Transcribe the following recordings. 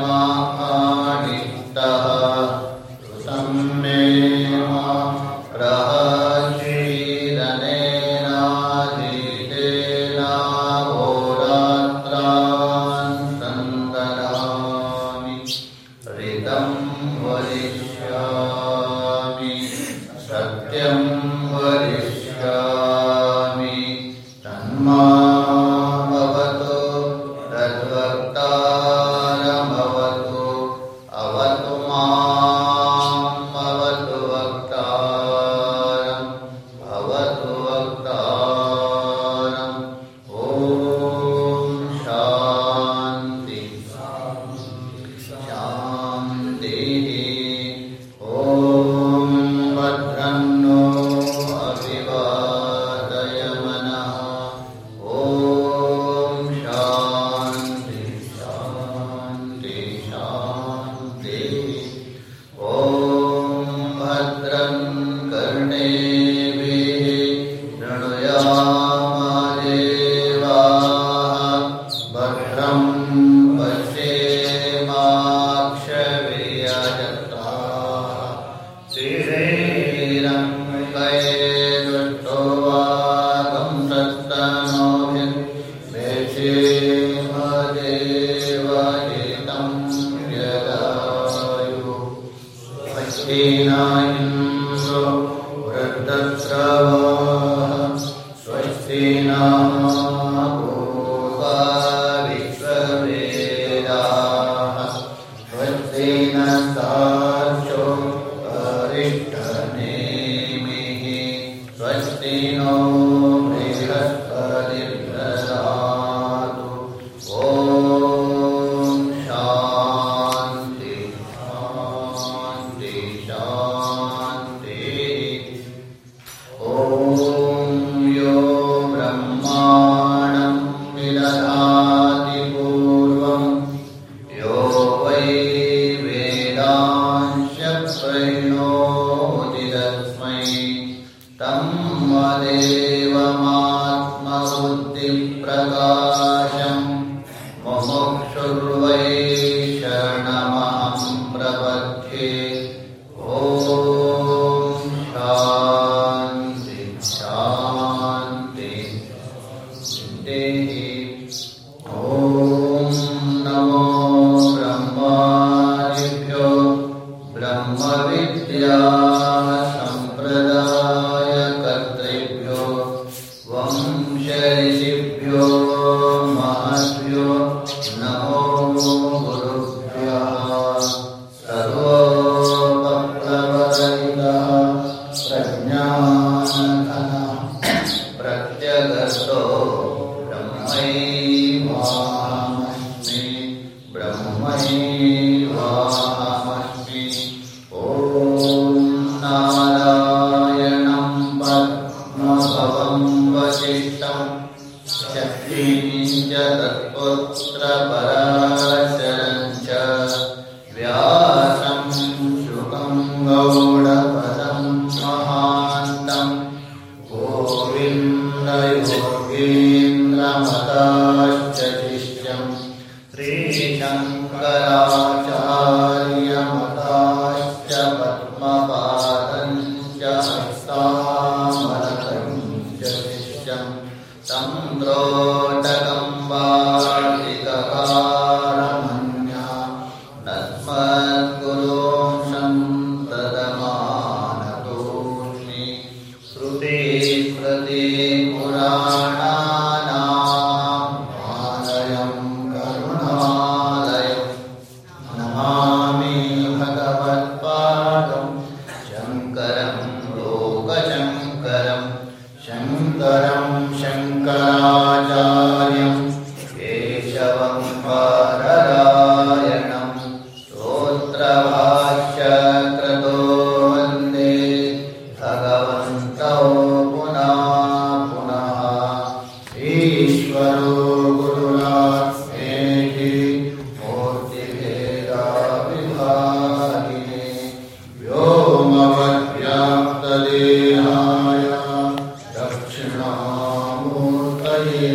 माहानिष्टः Sena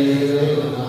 Deus.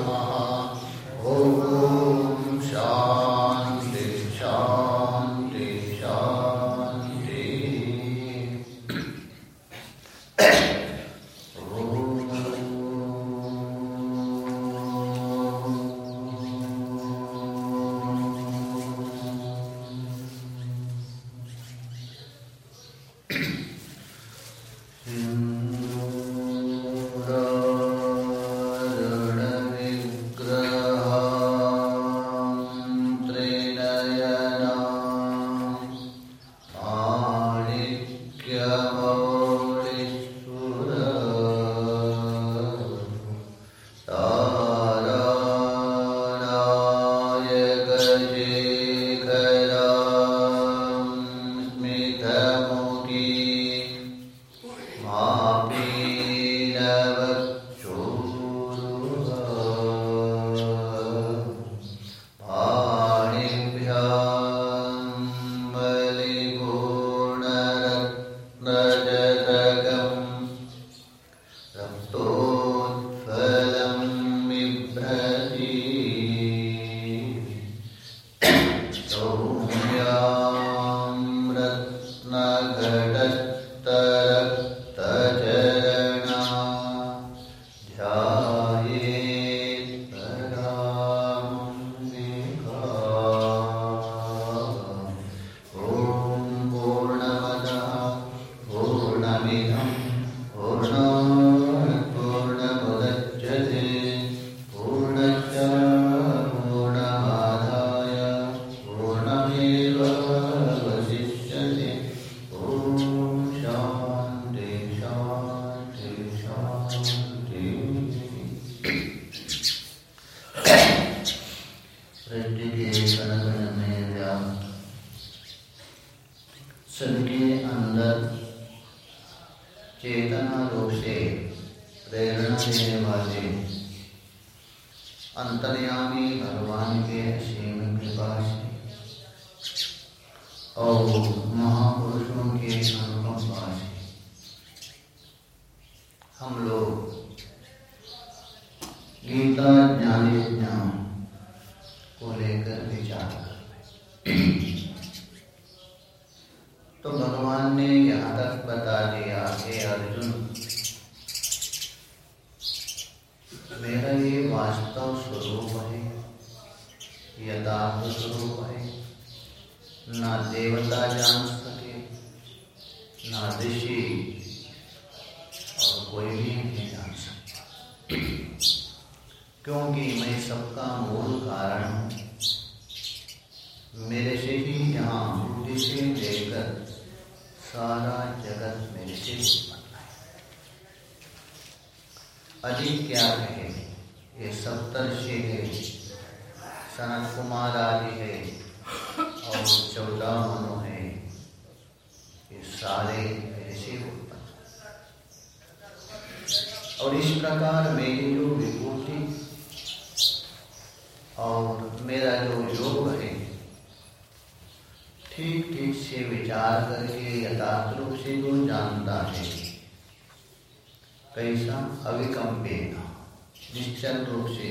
Sanat Kumar आदि है और चौदह मनो है। ये सारे ऐसे उत्पन्न और इस प्रकार मेरी जो विभूति और मेरा जो योग है ठीक ठीक से विचार करके यथार्थ रूप से जो जानता है, कैसा अविकम्पेन, निश्चल रूप से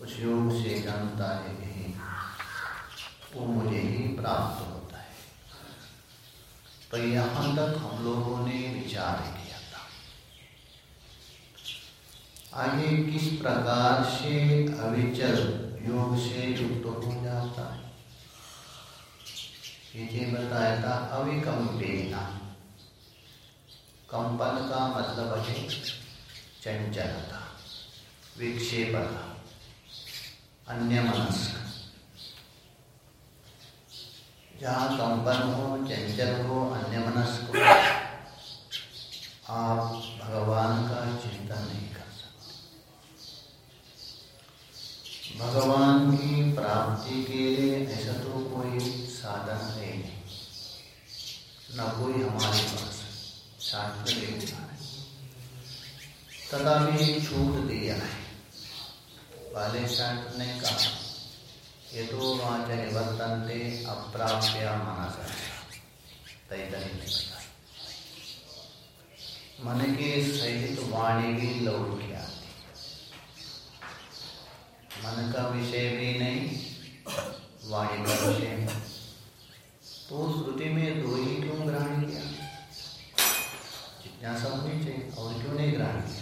उस योग से जानता है कि वो मुझे ही प्राप्त होता है। तो यहाँ तक हम लोगों ने विचार किया था। आगे किस प्रकार से अविचल योग से युक्त हो जाता है? ये बताया था अविकम्पेना कंपन का मतलब है चंचलता, विक्षेपता। अन्य मनस्क जहाँ कंपन हो, चंचल हो अन्य मनस्क हो, आप भगवान का चिंता नहीं कर सकते। भगवान की प्राप्ति के लिए ऐसा तो कोई साधन है नहीं। न कोई हमारे पास देखना है। तथापि छूट दिया है। पहले शास्त्र ने कहा, ये तो वाच निवर्तनते अप्राप्य मनस तैतरी ने बताया मन के सहित वाणी भी लौट के आती मन का विषय भी नहीं, वाणी का विषय तो श्रुति में दो ही क्यों ग्रहण किया? जिज्ञासा होनी चाहिए और क्यों नहीं ग्रहण किया?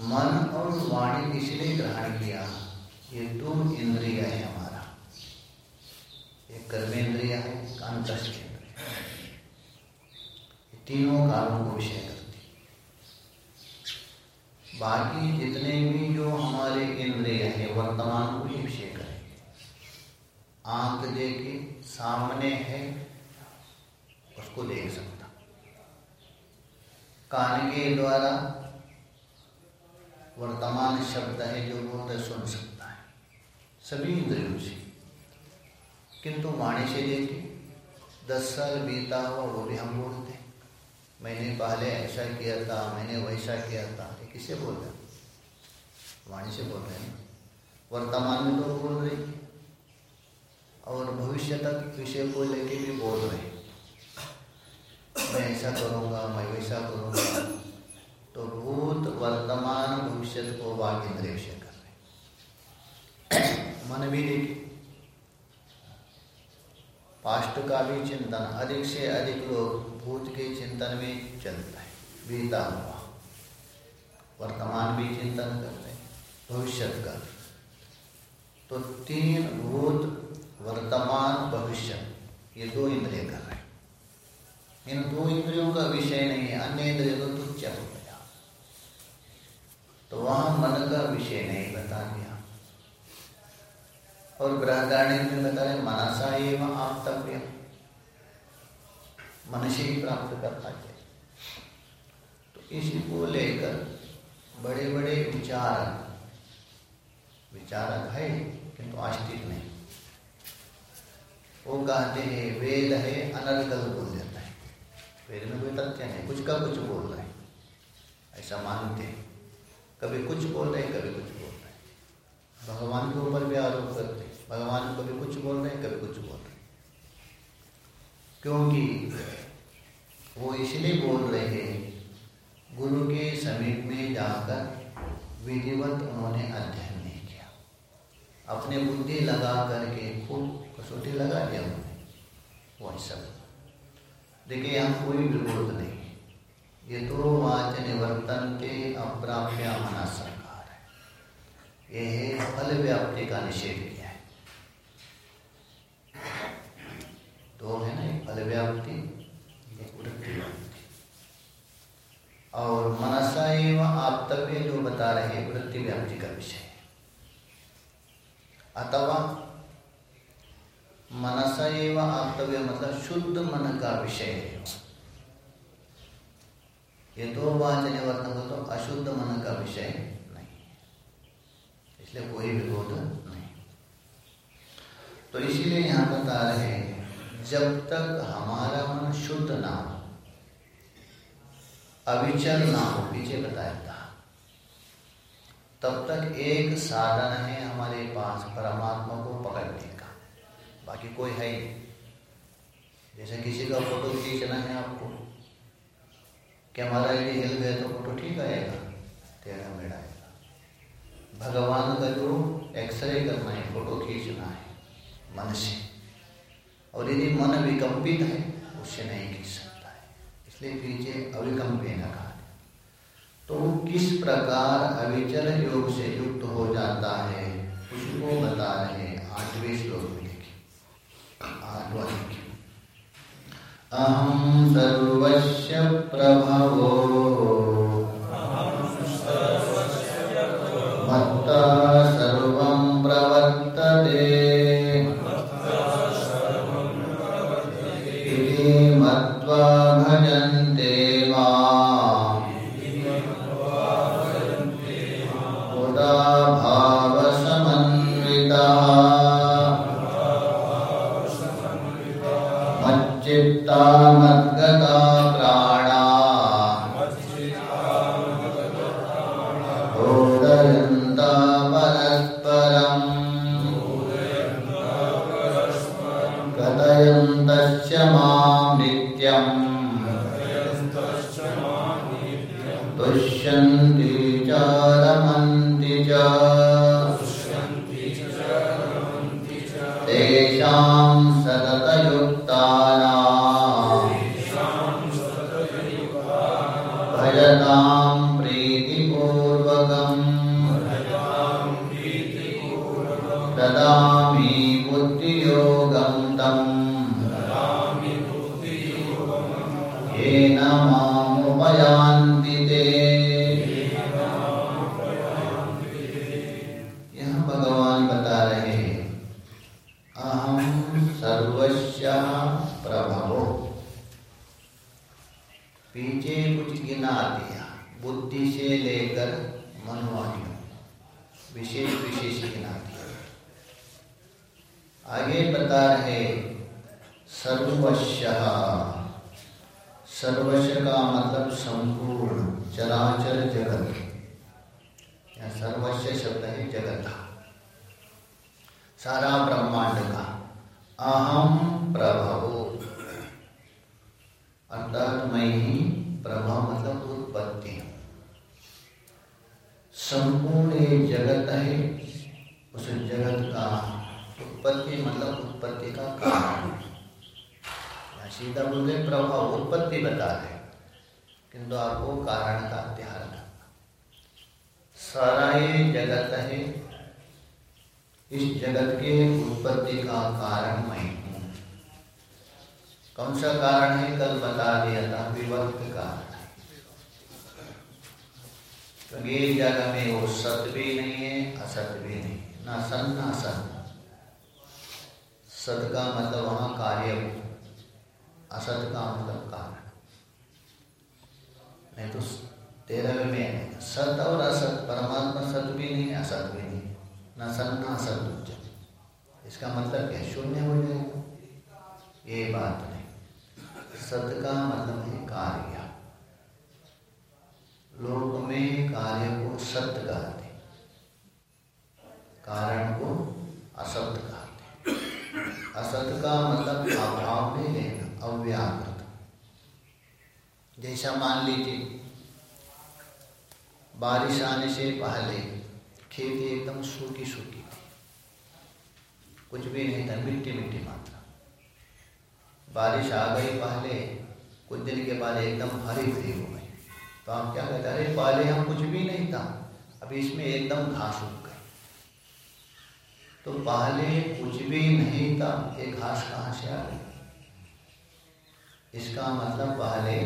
मन और वाणी इसलिए ग्रहण किया, ये दो इंद्रिय है हमारा। एक कर्मेंद्रिय है अंतस्थ इंद्रिय तीनों कालों को विषय करती बाकी जितने भी जो हमारे इंद्रिय है, वर्तमान को ही विषय करेंगे। आँख देखे, सामने है, उसको देख सकता। कान के द्वारा वर्तमान शब्द है जो बोलते सुन सकता है। सभी इंद्रियों से। किंतु वाणी से देखे दस साल बीता हुआ, वो भी हम बोलते मैंने पहले ऐसा किया था, मैंने वैसा किया था। ये किसे बोल रहे वाणी से बोल रहे हैं वर्तमान में तो बोल रही है। और भविष्य तक विषय को लेके भी बोल रहे हैं। मैं ऐसा करूँगा, मैं वैसा करूँगा। तो भूत वर्तमान भविष्य को वाक इंद्रिय कर रहे मन भी देखिए पास्ट का भी चिंतन, अधिक से अधिक लोग भूत के चिंतन में चलता है। बीता हुआ। वर्तमान भी चिंतन करते हैं भविष्य का। तो तीन भूत, वर्तमान भविष्य ये दो इंद्रिय कर रहे हैं। इन दो इंद्रियों का विषय नहीं है, अन्य इंद्रिय तो तुच्छ तो वहाँ मन का विषय नहीं, बता दिया। और बृहदारण्य में बता रहे मनसा एवं आप्तव्य मन से ही प्राप्त करना चाहिए तो इसी को लेकर बड़े बड़े विचारक विचारक है, किंतु तो आस्तिक नहीं। वो कहते हैं, वेद है अनर्गल बोल देता है। वेद में कोई तथ्य नहीं, कुछ का कुछ बोल रहे हैं। ऐसा मानते हैं। कभी कुछ बोल रहे हैं, कभी कुछ बोल रहे हैं। भगवान के ऊपर भी आरोप करते हैं, भगवान कभी कुछ बोल रहे हैं, कभी कुछ बोल रहे हैं। क्योंकि वो इसलिए बोल रहे हैं, गुरु के समीप में जाकर विधिवत उन्होंने अध्ययन नहीं किया। अपने बुद्धि लगा करके खूब कसौटी लगा दिया उन्होंने। वही सब। देखिए, यहाँ कोई विरोध नहीं। ये तो वाच निवर्तन के अप्राप्य मना सरकार है ये फल व्याप्ति का निषेध किया है। तो है ना फल व्याप्ति और मनसा एवं आपतव्य जो बता रहे हैं वृत्ति व्याप्ति का विषय अथवा मनसा एवं आपतव्य मतलब शुद्ध मन का विषय है। ये दो वाचन वर्तन तो अशुद्ध मन का विषय नहीं इसलिए कोई विरोध नहीं। तो इसीलिए यहाँ बता रहे हैं, जब तक हमारा मन शुद्ध ना हो, अविचल ना हो, पीछे बताया था, तब तक एक साधन है हमारे पास परमात्मा को पकड़ने का। बाकी कोई है ही जैसे किसी का फ़ोटो खींचना है आपको कैमरा यदि हिल गए तो फ़ोटो ठीक आएगा, तेरा मेरा आएगा। भगवान का जो एक्सरे करना है फ़ोटो खींचना है मन से और यदि मन विकम्पित है उससे नहीं खींच सकता है। इसलिए पीछे अविकम्पे न कहा तो किस प्रकार अविचल योग से युक्त हो जाता है, उसको बता रहे आठवें श्लोक में लिखे। आठवा अहं सर्वस्य प्रभवो। सारा ये जगत है। इस जगत के उत्पत्ति का कारण मैं हूँ। कौन सा कारण है? कल बता दिया था कारण क्योंकि इस जगह में वो सत्य भी नहीं है असत भी नहीं ना सन ना सत सत का मतलब वहाँ कार्य असत का मतलब कारण। नहीं तो तेरहवें में सत और असत, परमात्मा सत भी नहीं, असत भी नहीं। न सन न असत इसका मतलब क्या? शून्य हो जाएगा। ये बात नहीं। सत का मतलब है कार्य। लोक में कार्य को सत्य कहते कारण को असत्य कहते असत्य का मतलब अभाव में लेना अव्याकृत। जैसा मान लीजिए बारिश आने से पहले खेती एकदम सूखी सूखी थी कुछ भी नहीं था मिट्टी मिट्टी मात्रा। बारिश आ गई पहले, कुछ दिन के बाद एकदम हरी भरी हो गई। तो आप क्या कहते अरे पहले हम कुछ भी नहीं था अभी इसमें एकदम घास उग गई। तो पहले कुछ भी नहीं था, ये घास कहाँ से आ गई? इसका मतलब पहले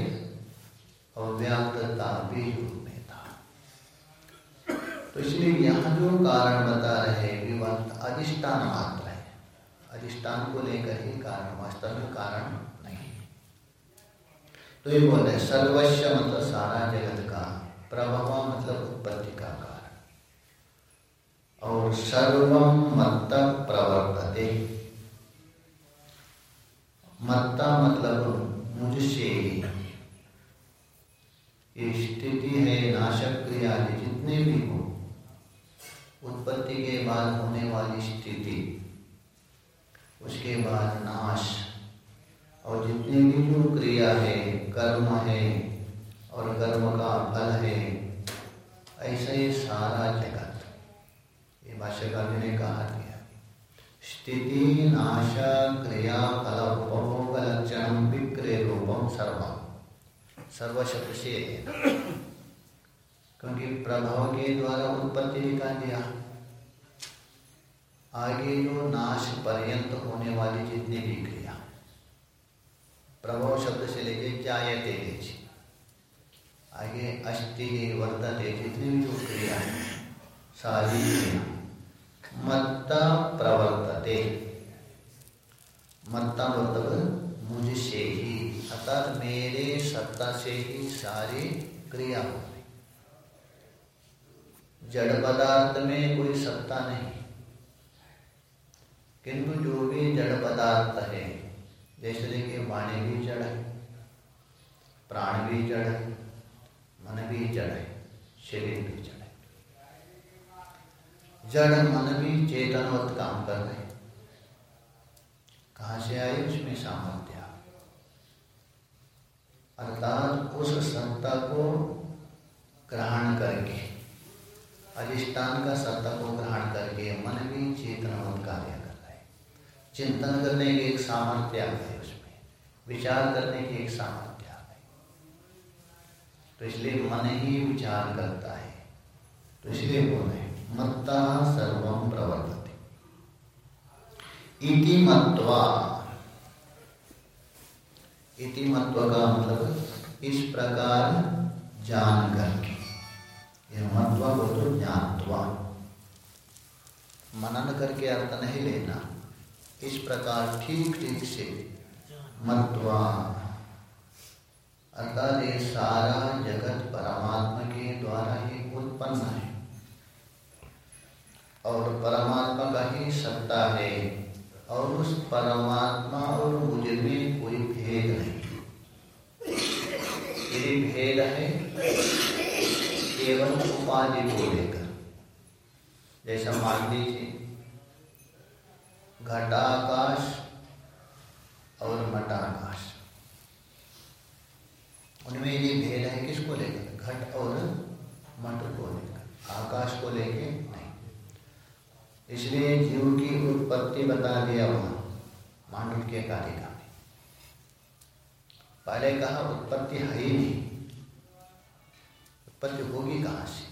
अव्याकृता बीज रूप में था तो इसलिए यहाँ जो कारण बता रहे विवंत अधिष्ठान मात्र है। अधिष्ठान को लेकर ही कारण, वास्तव में कारण नहीं तो ये बोल रहे सर्वस्व मतलब सारा जगत का प्रभाव मतलब उत्पत्ति का कारण। और सर्वम मत्त प्रवर्तते। मत्ता मतलब मुझसे ही। स्थिति है नाशक क्रिया जितने भी हो। उत्पत्ति के बाद होने वाली स्थिति, उसके बाद नाश। और जितने भी जो क्रिया है, कर्म है, और कर्म का फल है, ऐसा ही सारा जगत। ये भाष्यकार ने कहा दिया स्थिति नाश क्रिया फल उपभोग लक्षण विक्रय रूपम सर्वम सर्व। शब्द से क्योंकि प्रभाव के द्वारा उत्पत्ति निकाल दिया। आगे जो नाश पर्यंत होने वाली जितनी भी क्रिया, प्रभाव शब्द से लेके जायते देची आगे अस्थि, वर्तते जितनी भी जो क्रिया है, सारी क्रिया। मत्ता प्रवर्तते। मत्ता मतलब मुझसे ही, अर्थात मेरे सत्ता से ही सारी क्रिया हो। रही जड़ पदार्थ में कोई सत्ता नहीं। किंतु जो भी जड़ पदार्थ है, जैसे देखिए वाणी भी जड़ है, प्राण भी जड़ है, मन भी जड़ है, शरीर भी जड़ है। जड़ मन भी चेतनवत काम कर रहे कहाँ से आए उसमें सामर्थ्य अर्थात उस सत्ता को ग्रहण करके। अधिष्ठान का सत्ता को ग्रहण करके मन भी चेतनवत कार्य कर रहे चिंतन करने की एक सामर्थ्य आ गई उसमें। विचार करने की एक सामर्थ्य आ गई तो इसलिए मन ही विचार करता है। तो इसलिए बोले मत्ता सर्वम प्रवर्तते। इति मत्वा। इति मत्व का मतलब इस प्रकार जान करके। यह मत्वा को तो ज्ञातवा मनन करके अर्थ नहीं लेना। इस प्रकार ठीक ठीक से मत्वा अर्थात ये सारा जगत परमात्मा के द्वारा ही उत्पन्न है। और परमात्मा का ही सत्ता है और उस परमात्मा और मुझे में कोई भेद नहीं। भेद है केवल उपाधि को लेकर। जैसा मान लीजिए, घटाकाश और मटाकाश। उनमें यदि भेद है किसको लेकर? घट और मट को लेकर। आकाश को लेके नहीं। इसलिए जीव की उत्पत्ति बता दिया वहाँ मांडव के कार्य में पहले कहा, उत्पत्ति है ही नहीं। उत्पत्ति होगी कहाँ से?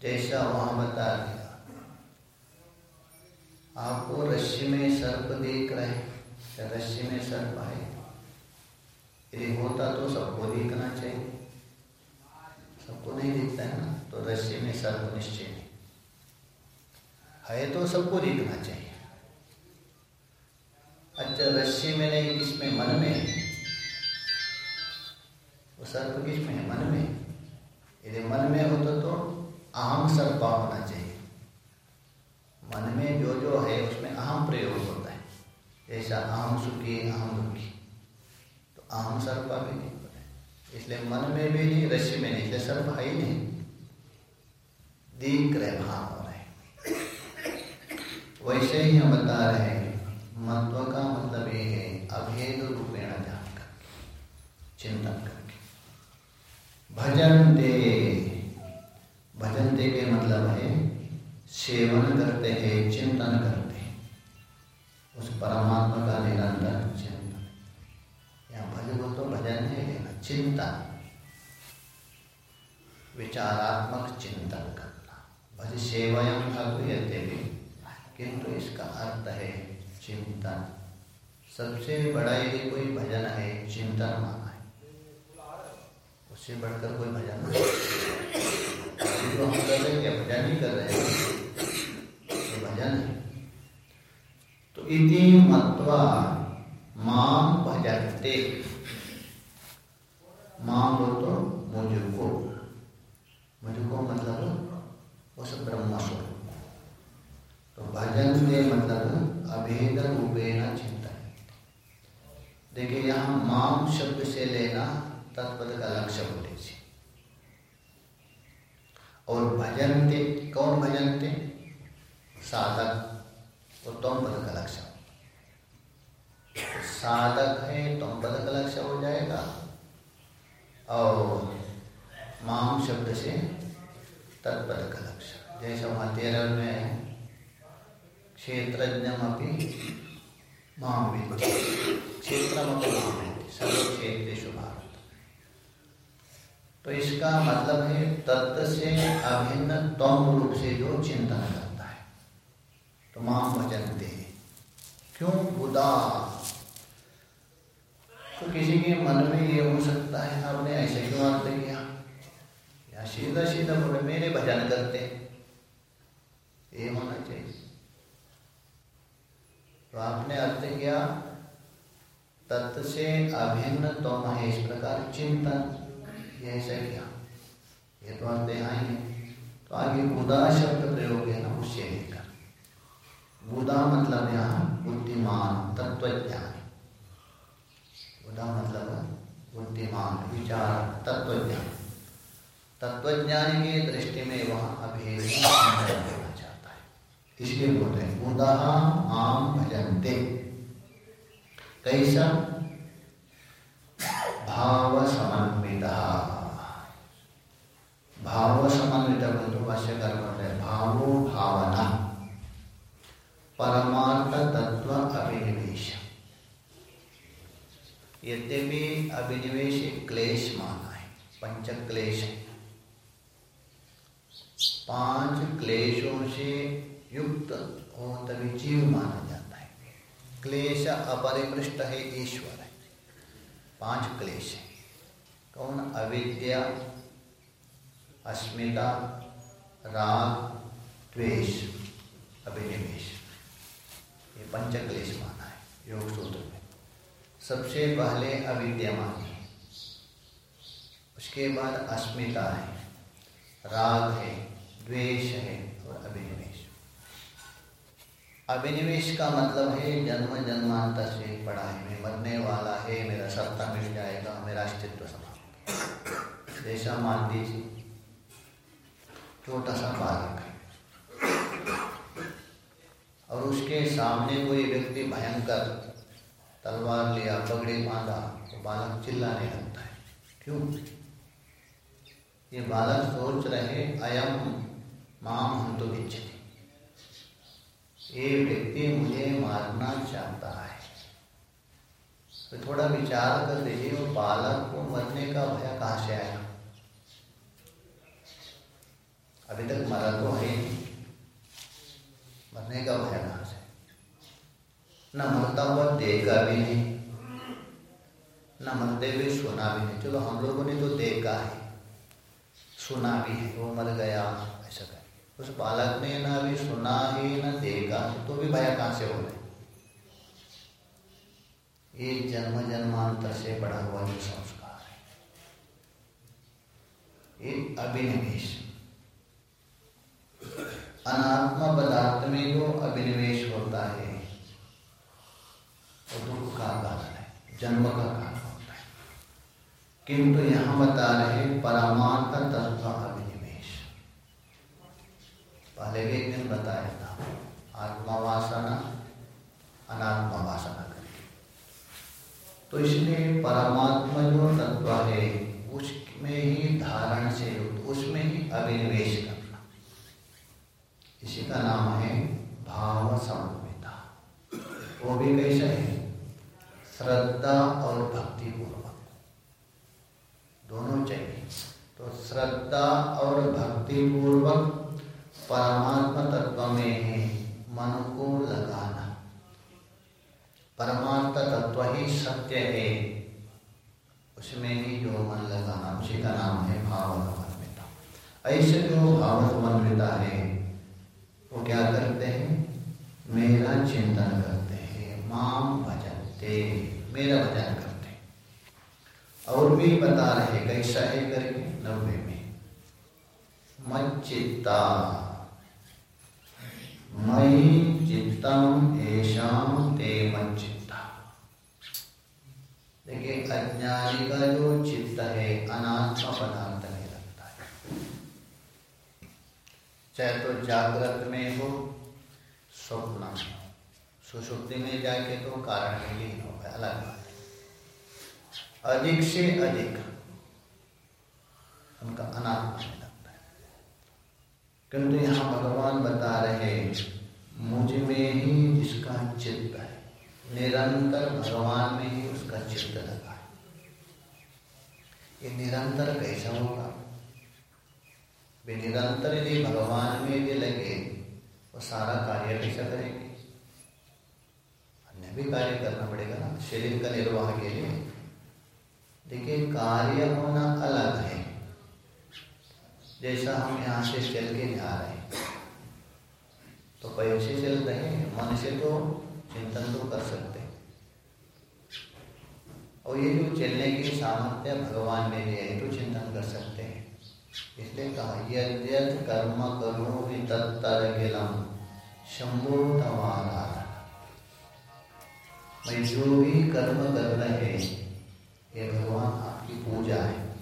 जैसा वहाँ बता दिया। आपको रस्सी में सर्प देख रहे हैं रस्सी में सर्प है यदि होता तो सबको देखना चाहिए। सबको नहीं दिखता है ना? तो रस्सी में सर्प निश्चय नहीं। है तो सबको देखना चाहिए। अच्छा रस्सी में नहीं इसमें मन में सर्प किसमें है मन में यदि मन में हो तो, अहम सर्पा होना चाहिए। मन में जो जो है उसमें अहम प्रयोग होता है। जैसा अहम सुखी अहम दुखी। तो अहम सर्प भी नहीं बोले इसलिए मन में भी नहीं रश्मि में नहीं। इसलिए सर्प है ही नहीं। दिख रहे भान हो रहे वैसे ही हम बता रहे हैं महत्व का मतलब ये है अभेद रूपेण जानकर चिंतन करके भजन दे भजन दे के मतलब है, सेवन करते हैं, चिंतन करते हैं। उस परमात्मा का निरंतर चिंतन। यहाँ भजन तो भजन है चिंतन। विचारात्मक चिंतन करना। भज सेवयम भगवते भी। किंतु इसका अर्थ है चिंतन। सबसे बड़ा यदि कोई भजन है, चिंतन है उससे बढ़कर कोई भजन नहीं तो हम कर रहे हैं क्या भजन ही कर रहे हैं तो भजन है तो इति मत्वा माम भजते। माम बोल तो मुझको। मुझको मतलब उस ब्रह्म स्वरूप तो भजन के मतलब अभेद रूपेण चिंतन। देखिए यहाँ माम शब्द से लेना तत्पद का लक्ष्य बोले और भजन थे कौन भजन थे साधक, और तुम पद का लक्ष्य। साधक है, तुम पद का लक्ष्य हो जाएगा। और माम शब्द से तत्पद का लक्ष्य। जैसा वहाँ तेरह में क्षेत्रज्ञमपि माँ विद्धि क्षेत्रमपि माँ विद्धि सर्वक्षेत्रेषु। तो इसका मतलब है, तत्व से अभिन्न तम रूप से जो चिंतन करता है। तो माँ भजनते क्यों? बुदा तो किसी के मन में ये हो सकता है, आपने ऐसे क्यों अर्थ किया? या सीधा सीधा बोले, मेरे भजन करते ये होना चाहिए। तो आपने अर्थ किया, तत्व से अभिन्न तो है, इस प्रकार चिंतन। ये ऐसा किया ये तो यहाँ ही तो आगे बुदा शब्द प्रयोग है, ना उससे लेकर बुदा मतलब यहाँ बुद्धिमान, तत्वज्ञान। बुदा मतलब बुद्धिमान, विचार, तत्वज्ञान। तत्वज्ञान की दृष्टि में वह अभेद इसलिए बोलते हैं बुधा आम भजनते। कैसा? भाव समन्वित। भाव समन्वित बंधु भाष्यकार बोलते हैं भावो भावना। परमार्थ तत्व अभिनिवेश यद्यपि अभिनिवेश क्लेश माना है पंच क्लेश पाँच क्लेशों से युक्त हो तभी जीव माना जाता है क्लेश अपरिपृष्ट है ईश्वर। है पाँच क्लेश है कौन अविद्या अस्मिता राग द्वेष, अभिनिवेश। ये पंच क्लेश माना है, योग सूत्र में। सबसे पहले अविद्या मानी है। उसके बाद अस्मिता है, राग है, द्वेष है और अभिनिवेश। अभिनिवेश का मतलब है जन्म जन्मांतर से पढ़ा है मैं मरने वाला, है, मेरा सत्ता मिल जाएगा, मेरा अस्तित्व समाप्त जैसा मान दीजिए छोटा सा बालक। और उसके सामने कोई व्यक्ति भयंकर तलवार लिया, पगड़ी बांधा तो बालक चिल्लाने लगता है। क्यों? ये बालक सोच रहे, अयम माम हम तो बिच्छती ये व्यक्ति मुझे मारना चाहता है। तो थोड़ा विचार कर लीजिए, वो बालक को मरने का भय कहाँ से आया? अभी तक मरा तो है मरने का भय कहाँ से न मरता हुआ देखा भी नहीं, न मरते हुए सुना भी नहीं। चलो हम लोगों ने तो देखा है, सुना भी है, वो मर गया, ऐसा कर। उस बालक ने ना भी सुना ही, ना देखा तो भी भया कहाँ से हो गए ये जन्म जन्मांतर से बड़ा हुआ जो संस्कार है, ये अभिनिवेश। अनात्मा पदार्थ में जो अभिनिवेश होता है, वो दुख का कारण है, जन्म का कारण होता है। किंतु यहाँ बता रहे परमात्मा तत्व अभिनिवेश। पहले भी एक दिन बताया था, आत्मा वासना, अनात्मा वासना करके। तो इसलिए परमात्मा जो तत्व है, उसमें ही धारण से, उसमें ही अभिनिवेश करना इसी का नाम है भाव समन्विता। वो भी कैसा है? श्रद्धा और भक्ति पूर्वक दोनों चाहिए। तो श्रद्धा और भक्ति पूर्वक परमात्मा तत्व में है मन को लगाना। परमात्मा तत्व ही सत्य है, उसमें ही जो मन लगाना, उसी का नाम है भाव समन्विता। ऐसे जो भाव समन्विता है क्या करते हैं? मेरा चिंतन करते हैं। माम भजनते मेरा भजन करते हैं। और भी बता रहे कैसा है करके नब्बे में। मच्चित्ता मई चित्तम ऐशाम ते मच्चित्ता देखिए, अज्ञानी का जो चित्त है अनात्मा पदार्थ में लगता है चाहे तो जागृत में हो, स्वप्न में हो। सुषुप्ति में जाके तो कारण में लीन हो गया, अलग बात अधिक से अधिक उनका अनात्मा में लगता है। किंतु यहाँ भगवान बता रहे मुझमें ही जिसका चित्त है, निरंतर भगवान में ही उसका चित्त लगा है। ये निरंतर कैसा होगा? वे निरंतर यदि भगवान में भी लगे, वो सारा कार्य कैसा करेंगे? अन्य भी कार्य करना पड़ेगा ना, शरीर का निर्वाह के लिए। देखिए, कार्य होना अलग है। जैसा हम यहाँ से चल के जा रहे हैं तो पैर से चल रहे हैं मन से तो चिंतन तो कर सकते हैं। और ये जो चलने की सामर्थ्य भगवान ने दिया है तो चिंतन कर सकते इसलिए कहा यद कर्म करो तत्तर गिलम शंभो तमारा मैं जो भी कर्म कर रहे हैं, ये भगवान आपकी पूजा है।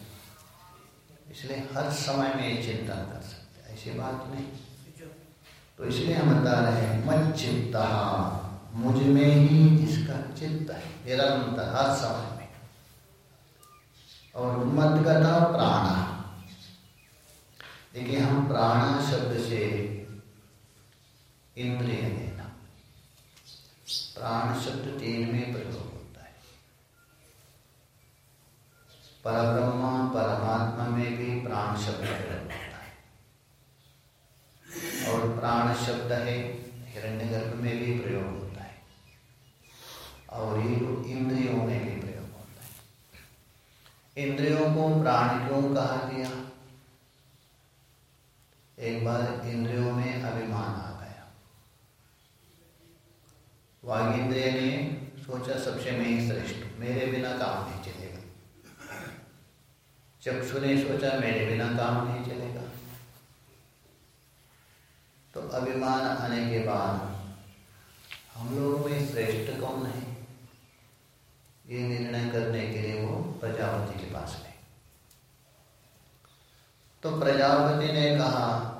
इसलिए हर समय में ये चिंतन कर सकते ऐसी बात नहीं। तो इसलिए हम बता रहे हैं, मत चित्ता मुझमें ही इसका चित्त है, निरंतर, हर समय में। और मदगता प्राण। देखिए, हम प्राण शब्द से इंद्रिय लेना। प्राण शब्द तीन में प्रयोग होता है। परब्रह्म परमात्मा में भी प्राण शब्द प्रयोग होता है। और प्राण शब्द है, हिरण्यगर्भ में भी प्रयोग होता है। और ये इंद्रियों में भी प्रयोग होता है। इंद्रियों को प्राण क्यों कहा गया? एक बार इंद्रियों में अभिमान आ गया। वाघ इंद्रिय ने सोचा, सबसे मैं ही श्रेष्ठ मेरे बिना काम नहीं चलेगा। चक्षु ने सोचा, मेरे बिना काम नहीं चलेगा। तो अभिमान आने के बाद हम लोगों में श्रेष्ठ कौन है? ये निर्णय करने के लिए वो प्रजापति के पास गए। तो प्रजापति ने कहा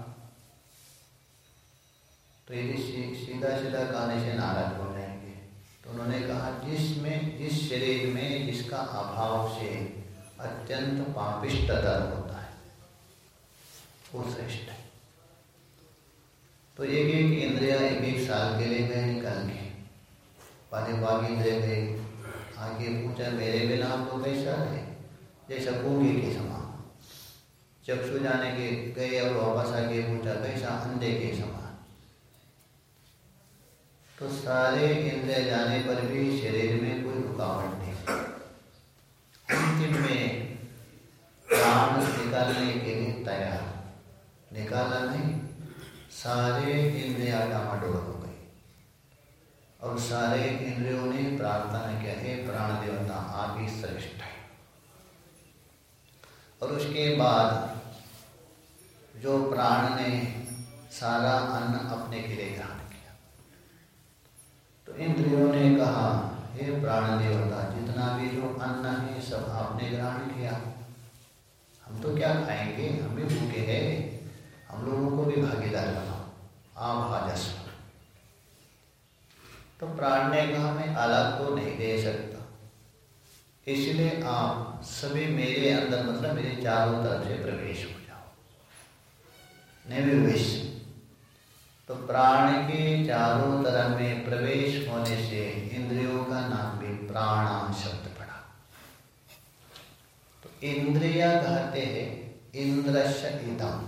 तो यदि सीधा सीधा कहने से नाराज़ हो जाएँगे तो उन्होंने कहा, जिसमें, जिस शरीर में जिसका अभाव से अत्यंत पापिष्ट दर होता है, वो श्रेष्ठ है। तो एक एक इंद्रिया एक एक साल के लिए गए, निकल के पहले बाघ इंद्रिय गए आगे पूछा, मेरे बिना आप तो कैसा है जैसा गूँगे के समान। चक्षु जाने के, गए और वापस आगे पूछा, कैसा अंधे के समान? तो सारे इंद्रिय जाने पर भी शरीर में कोई रुकावट नहीं। अंतिम में प्राण निकालने के लिए तैयार। निकाला नहीं, सारे इंद्रिया डामाडोल हो गई। और सारे इंद्रियों ने प्रार्थना किया हे प्राण देवता आप ही श्रेष्ठ है। और उसके बाद जो प्राण ने सारा अन्न अपने के लिए ग्रहण तो इंद्रियों ने कहा, हे प्राण देवता जितना भी जो अन्न है, सब आपने ग्रहण किया। हम तो क्या खाएँगे? हम भी भूखे हैं। हम लोगों को भी भागीदार बनाओ। आभाजस्व तो प्राण ने कहा, मैं अलग तो नहीं दे सकता। इसलिए आप सभी मेरे अंदर मतलब मेरे चारों तरफ़ से प्रवेश हो जाओ। निर्विवेश तो प्राण के चारों तरफ़ में प्रवेश होने से इंद्रियों का नाम भी प्राण शब्द पड़ा। तो इंद्रिया कहते हैं इंद्रश इदम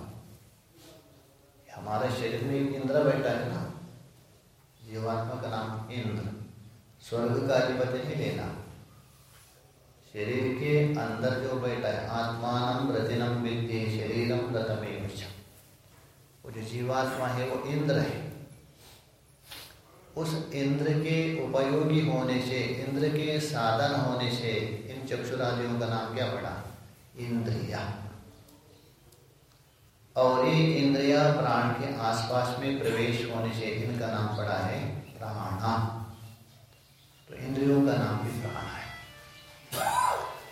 हमारे शरीर में इंद्र बैठा है ना, जीवात्मा का नाम इंद्र। स्वर्ग का अधिपति नहीं लेना। शरीर के अंदर जो बैठा है, आत्मान प्रतिनम विद्य जो जीवात्मा है वो इंद्र है। उस इंद्र के उपयोगी होने से, इंद्र के साधन होने से, इन चक्षुरादियों का नाम क्या पड़ा? इंद्रिया। और ये इंद्रिया प्राण के आसपास में प्रवेश होने से इनका नाम पड़ा है प्राणा। तो इंद्रियों का नाम भी प्राण है।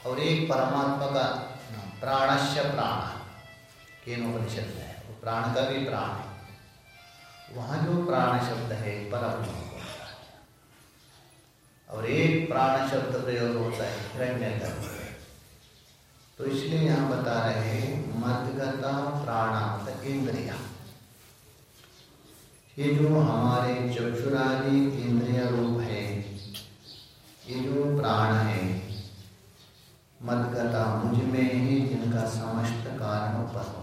और एक परमात्मा का नाम प्राणस्य प्राण। केन उपनिषद प्राण का भी प्राण है। वहाँ जो प्राण शब्द है परम और एक प्राण शब्द प्रयोग होता है, हिरण्य तो इसलिए यहाँ बता रहे हैं, मदगता प्राणांत इंद्रिया। ये जो हमारे चक्षुरादि इंद्रिय रूप है, ये जो प्राण है, मदगता मुझमें ही जिनका समस्त कारण परमान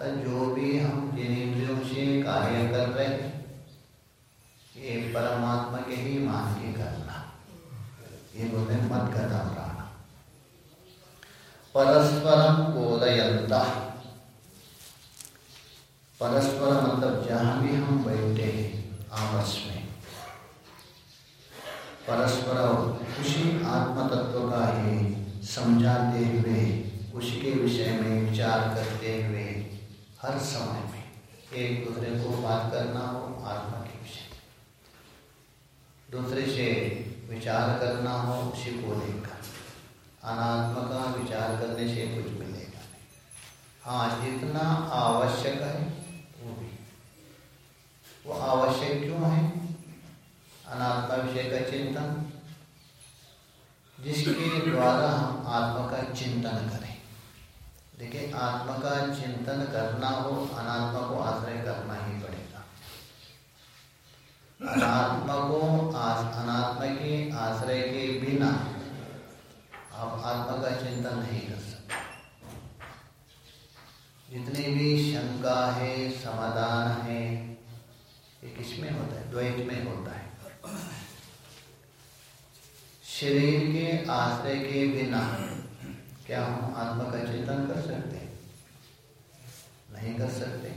अतः जो भी हम जिन इंद्रियों से कार्य कर रहे हैं, ये परमात्मा के ही मान के करना। ये बोलते मदगता प्राण। परस्परम बोधयंता परस्पर मतलब जहाँ भी हम बैठे हैं, आपस में। परस्पर उसी आत्म तत्व का ही समझाते हुए, उसके विषय में विचार करते हुए। हर समय में एक दूसरे को बात करना हो, आत्मा के विषय। दूसरे से विचार करना हो, उसी को लेकर अनात्मा का विचार करने से कुछ मिलेगा नहीं। हाँ जितना आवश्यक है, वो भी। वो आवश्यक क्यों है? अनात्मा विषय का चिंतन। जिसके द्वारा हम आत्मा का चिंतन करें। देखिए, आत्मा का चिंतन करना हो, अनात्मा को आश्रय करना ही पड़ेगा। अनात्मा को अनात्मा के आश्रय के बिना आप आत्मा का चिंतन नहीं कर सकते। जितनी भी शंका है, समाधान है, ये किसमें होता है? द्वैत में होता है। शरीर के आश्रय के बिना क्या हम आत्मा का चिंतन कर सकते नहीं कर सकते।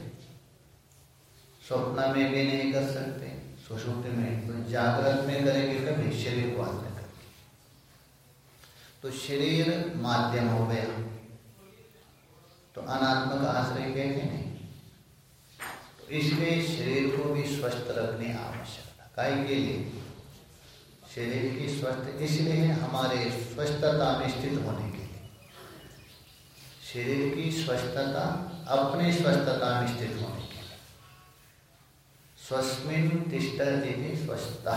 स्वप्न में भी नहीं कर सकते। सुषुप्ति में तो जागृत में करेंगे कभी शरीर को आश्रय तो शरीर माध्यम हो गया। तो अनात्मा का आश्रय कहेंगे नहीं। तो इसलिए शरीर को भी स्वस्थ रखने आवश्यकता। काय के लिए? शरीर की स्वस्थ इसलिए हमारे स्वस्थता में स्थित होने शरीर की स्वस्थता, अपने स्वस्थता में स्थित होने के लिए। स्वस्मिन तिष्ठ स्वस्थता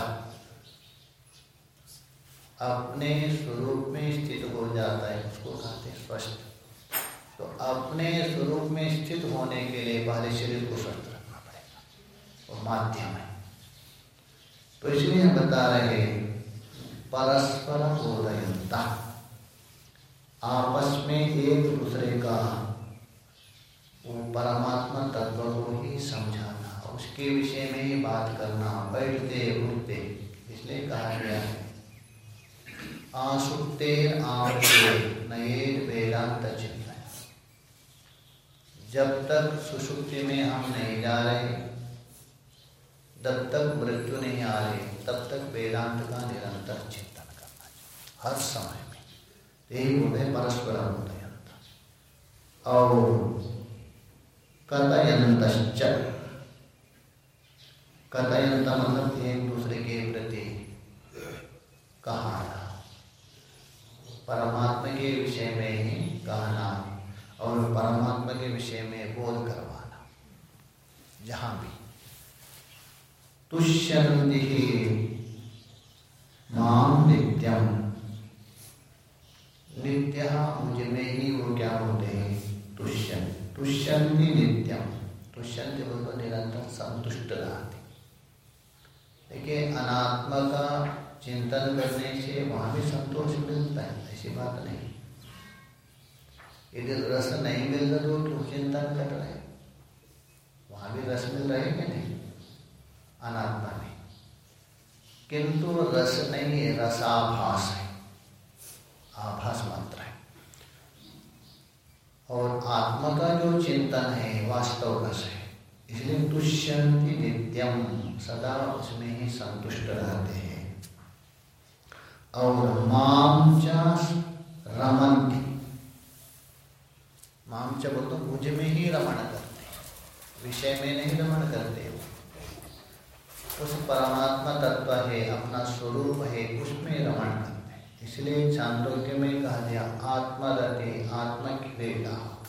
अपने स्वरूप में स्थित हो जाता है, उसको कहते हैं स्वस्थ। तो अपने स्वरूप में स्थित होने के लिए पहले शरीर को स्वस्थ रखना पड़ेगा और माध्यम है। तो इसलिए हम बता रहे परस्पर बोधयंता आपस में एक दूसरे का वो परमात्मा तत्व को ही समझाना, उसके विषय में ही बात करना, बैठते उठते, इसलिए कहा गया है। आसुप्तेर नएर वेदांत चिंतन जब तक सुसुप्ति में हम नहीं जा रहे, जब तक मृत्यु नहीं आ रही, तब तक वेदांत का निरंतर चिंतन करना हर समय। में यही बोले परस्पर उदयंत और कथयंत कथयंत मतलब एक दूसरे के प्रति कहा परमात्मा के विषय में ही कहना और परमात्मा के विषय में बोध करवाना, जहाँ भी। तुष्यंति माम नित्यम। नित्य मुझमें ही वो क्या होते हैं? तुष्यन तुष्यंति नित्यम तुष्यंति बोलो निरंतर संतुष्ट रहते। देखिए अनात्मा का चिंतन करने से वहाँ भी संतोष मिलता है, ऐसी बात नहीं। यदि रस नहीं मिल रहा तो क्यों चिंतन कर रहे वहाँ भी रस मिल रहे कि नहीं? अनात्मा में। किंतु रस नहीं है, रसाभास है। आभास मात्र है। और आत्मा का जो चिंतन है, वास्तव रस है इसलिए तुष्यंति नित्यम, सदा उसमें ही संतुष्ट रहते हैं। और माम रमंती माम च बोल तो मुझमें ही रमण करते विषय में नहीं रमण करते उस परमात्मा तत्व है, अपना स्वरूप है, उसमें रमण करते इसलिए चांदोग्य में कहा गया आत्मा रते आत्मा क्रीड़ा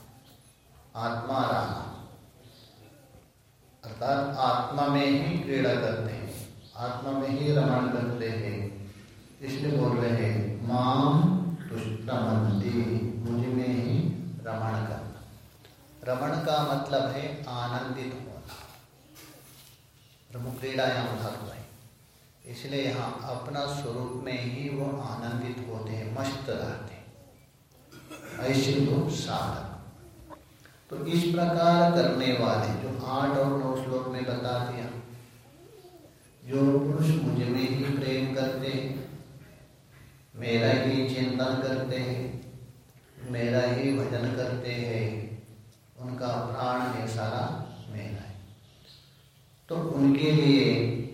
आत्मा राम। अर्थात आत्मा में ही क्रीड़ा करते हैं। आत्मा में ही रमण करते हैं। इसलिए बोल रहे हैं, माम तुष्टमंदी मुझमें ही रमण करना। रमण का मतलब है आनंदित होना। प्रमुख क्रीड़ायाम धर्म है। इसलिए यहाँ अपना स्वरूप में ही वो आनंदित होते हैं, मस्त रहते ऐसे तो साधक। तो इस प्रकार करने वाले, जो आठ और नौ श्लोक में बता दिया, जो पुरुष मुझमें ही प्रेम करते हैं, मेरा ही चिंतन करते हैं, मेरा ही भजन करते हैं, उनका प्राण है सारा मेरा है। तो उनके लिए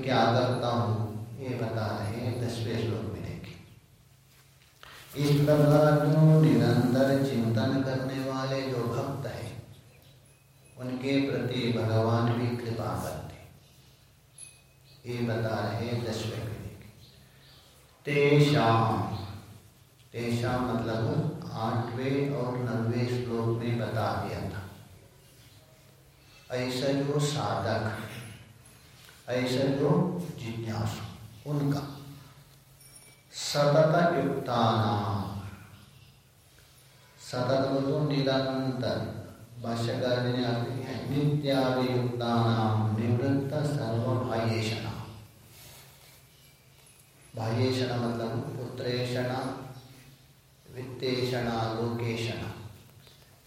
क्या करता हूँ, ये बता रहे हैं दसवें श्लोक में देखिए इस प्रकार जो निरंतर चिंतन करने वाले जो भक्त हैं, उनके प्रति भगवान भी कृपा करते ये बता रहे हैं दसवें में तेषाम तेषाम मतलब आठवें और नब्बे श्लोक में बता दिया था। ऐसा जो साधक ऐसा जो जिज्ञासु उनका। सतत युक्तानाम सतत बोलो निरंतर निवृत्त सर्वभाष्यण भाष्यण मतलब पुत्रेषण वित्तेषण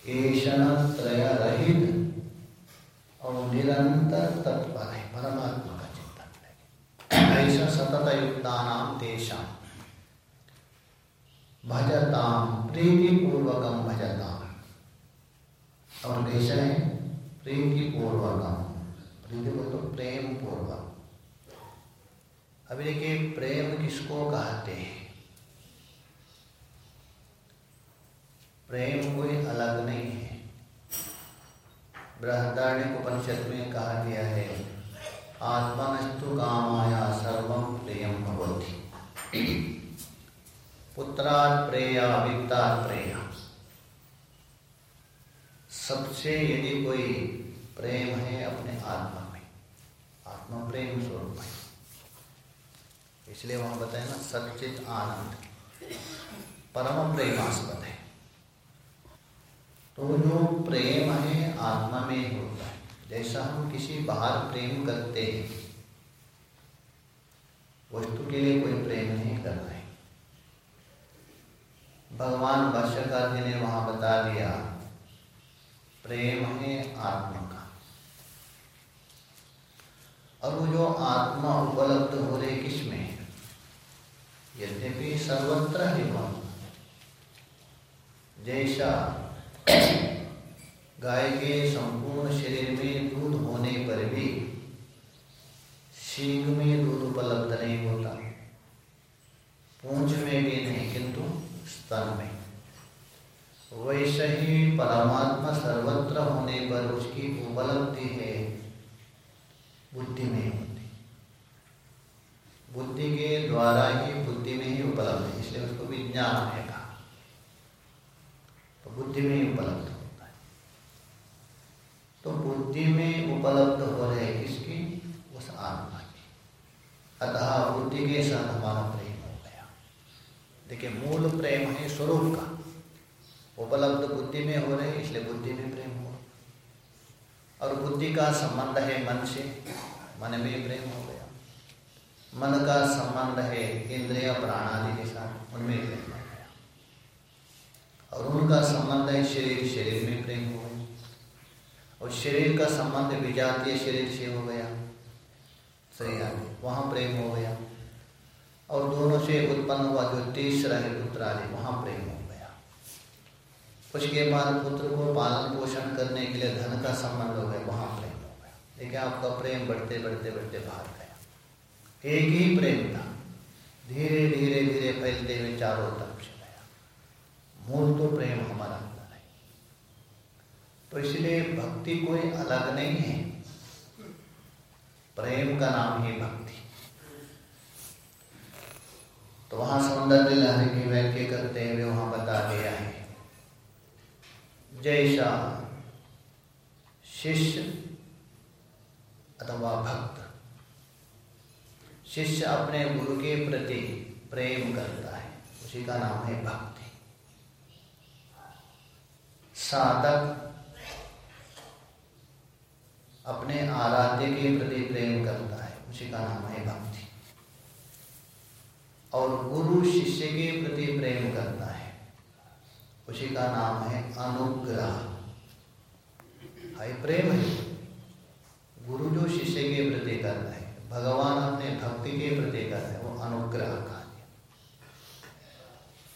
एषण त्रय रहित और निरंतर तत्पर है। परमात्मा का चिंतन ऐसा सतत युक्तानाम तेषाम भजताम प्रीति पूर्वकम भजताम और कैसे है प्रीति पूर्वकम प्रीति को तो प्रेम पूर्वक अभी देखिए प्रेम किसको कहते हैं? प्रेम कोई अलग नहीं है। बृहदारण्य उपनिषद में कहा गया है आत्मनस्तु कामाया सर्वम प्रियम भवती। पुत्रात प्रेया वित्तात् प्रेया। सबसे यदि कोई प्रेम है अपने आत्मा में आत्मा प्रेम स्वरूप है। इसलिए वहाँ बताए ना सचित आनंद, परम प्रेमास्पद है। तो जो प्रेम है आत्मा में ही होता है जैसा हम किसी बाहर प्रेम करते हैं, वस्तु के लिए कोई प्रेम नहीं कर रहे भगवान भाष्यकार जी ने वहाँ बता दिया, प्रेम है आत्मा का। और वो जो आत्मा उपलब्ध हो रहे किसमें यद्यपि सर्वत्र ही जैसा गाय के संपूर्ण शरीर में दूध होने पर भी सींग में दूध उपलब्ध नहीं होता। पूंछ में भी नहीं, किंतु स्तन में। वैसे ही परमात्मा सर्वत्र होने पर उसकी उपलब्धि है, बुद्धि में होती। बुद्धि के द्वारा ही बुद्धि में ही उपलब्ध है, इसलिए उसको विज्ञान है कहा। तो बुद्धि में ही उपलब्ध। तो बुद्धि में उपलब्ध हो रहे किसकी? उस आत्मा की। अतः बुद्धि के साथ हमारा प्रेम हो गया। देखिए, मूल प्रेम है स्वरूप का। उपलब्ध बुद्धि में हो रहे, इसलिए बुद्धि में प्रेम हो। और बुद्धि का संबंध है मन से। मन में प्रेम हो गया। मन का संबंध है इंद्रिय प्राणादि के साथ, उनमें प्रेम हो गया। और उनका संबंध है शरीर। शरीर में प्रेम हो और शरीर का संबंध विजातीय शरीर से हो गया। सही आगे वहाँ प्रेम हो गया। और दोनों से उत्पन्न हुआ जो तीसरा है पुत्र आदि वहाँ प्रेम हो गया। उसके बाद पुत्र को पालन पोषण करने के लिए धन का संबंध हो गया, वहाँ प्रेम हो गया। देखिए, आपका प्रेम बढ़ते बढ़ते बढ़ते बाहर गया। एक ही प्रेम था। धीरे धीरे धीरे फैलते हुए चारों तरफ़ से गया। मूल तो प्रेम हमारा। तो इसलिए भक्ति कोई अलग नहीं है। प्रेम का नाम ही भक्ति। तो वहाँ सौंदर्य लहरी की व्याख्या करते हुए वहाँ बता दिया है। जैसा शिष्य अथवा भक्त, शिष्य अपने गुरु के प्रति प्रेम करता है। उसी का नाम है भक्ति। साधक अपने आराध्य के प्रति प्रेम करता है। उसी का नाम है भक्ति। और गुरु शिष्य के प्रति प्रेम करता है। उसी का नाम है अनुग्रह। प्रेम है। गुरु जो शिष्य के प्रति करता है, भगवान अपने भक्ति के प्रति करता है, वो अनुग्रह कार्य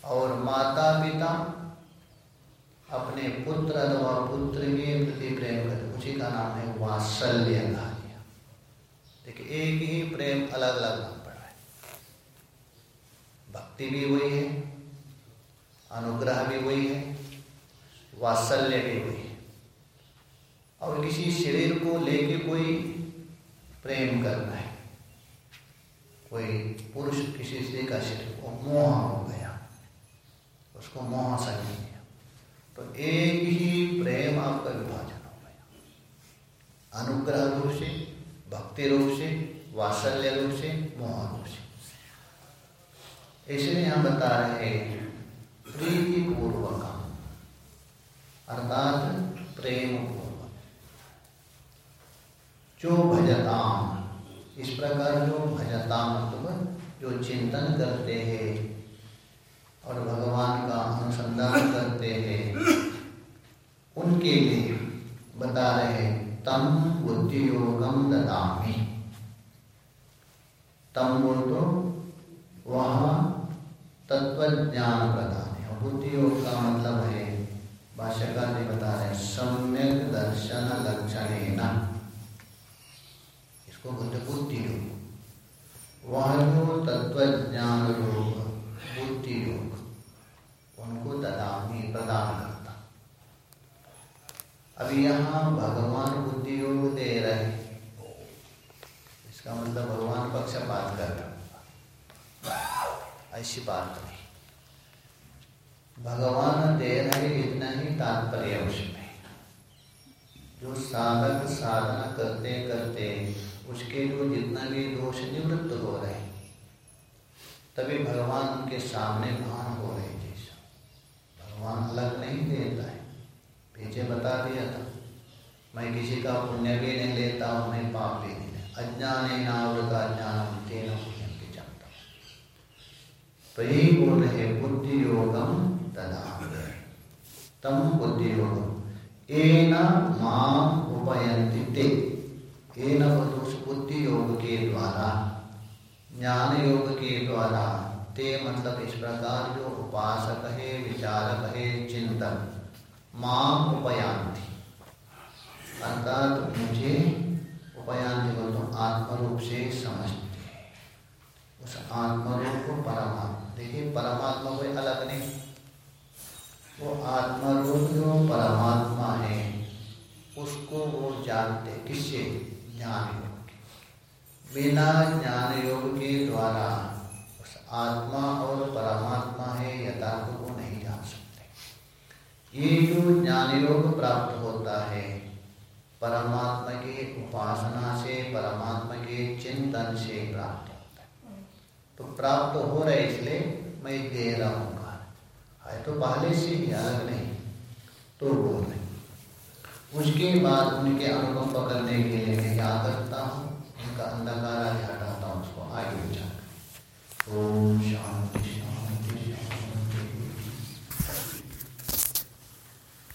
और माता पिता अपने पुत्र अथवा पुत्र के प्रति प्रेम करते उसी का नाम है वात्सल्य देखिए, एक ही प्रेम अलग अलग नाम पड़ है। भक्ति भी वही है, अनुग्रह भी वही है, वात्सल्य भी वही है। और किसी शरीर को लेके कोई प्रेम करना है, कोई पुरुष किसी स्त्री का शरीर को मोह हो गया, उसको मोह सही तो एक ही प्रेम आपका विभाजन अनुग्रह रूप से भक्ति रूप से वात्सल्य रूप से मोह रूप से इसलिए हम बता रहे हैं प्रीति पूर्वक अर्थात प्रेम पूर्वक जो भजताम, इस प्रकार जो भजताम मतलब जो चिंतन करते हैं और भगवान का अनुसंधान करते हैं, उनके लिए बता रहे तम बुद्धि योगम ददामी। तम बोल तो वहाँ तत्व ज्ञान प्रदान है का मतलब है, भाष्यकार जी बता रहे सम्यक दर्शन लक्षण इसको बोलते बुद्धि योग वह जो तत्व ज्ञान योग बुद्धि योग उनको ददामी, प्रदान। अभी यहाँ भगवान बुद्धि योग दे रहे इसका मतलब भगवान पक्ष पक्षपात कर रहे ऐसी बात नहीं। भगवान दे रहे इतना ही तात्पर्य उसमें। जो साधक साधना करते करते उसके जो जितना भी दोष निवृत्त हो रहे तभी भगवान उनके सामने भान हो रहे जैसा। भगवान अलग नहीं देता है। पीछे बता दिया था। मैं किसी का पुण्य भी नहीं लेता हूँ मैं पाप भी नहीं अज्ञान नावृता ज्ञान तेना पुण्यम की जानता तो यही बोल रहे बुद्धि योगम तदा तम बुद्धि योगम। एन माम उपयंति ते। एन उस बुद्धि योग के द्वारा, ज्ञान योग के द्वारा, ते मतलब इस प्रकार जो उपासक है, विचारक है चिंतन माम उपयांति अर्थात मुझे उपयांति को तो आत्मरूप से समझते उस आत्मरूप को परमात्मा देखिए, परमात्मा कोई अलग नहीं। वो आत्मरूप जो परमात्मा है, उसको वो जानते किससे? ज्ञान योग बिना ज्ञान योग के द्वारा उस आत्मा और परमात्मा है सकते ये जो ज्ञान योग प्राप्त होता है। परमात्मा के उपासना से परमात्मा के चिंतन से प्राप्त होता है। तो प्राप्त हो रहा है इसलिए मैं दे रहा हूँ है तो पहले से ही अलग नहीं तो वो नहीं। उसके बाद उनके अनुभव पकड़ने के लिए मैं क्या करता हूँ? उनका अंधकार हटाता हूँ, उसको आगे जाकर ओम शांति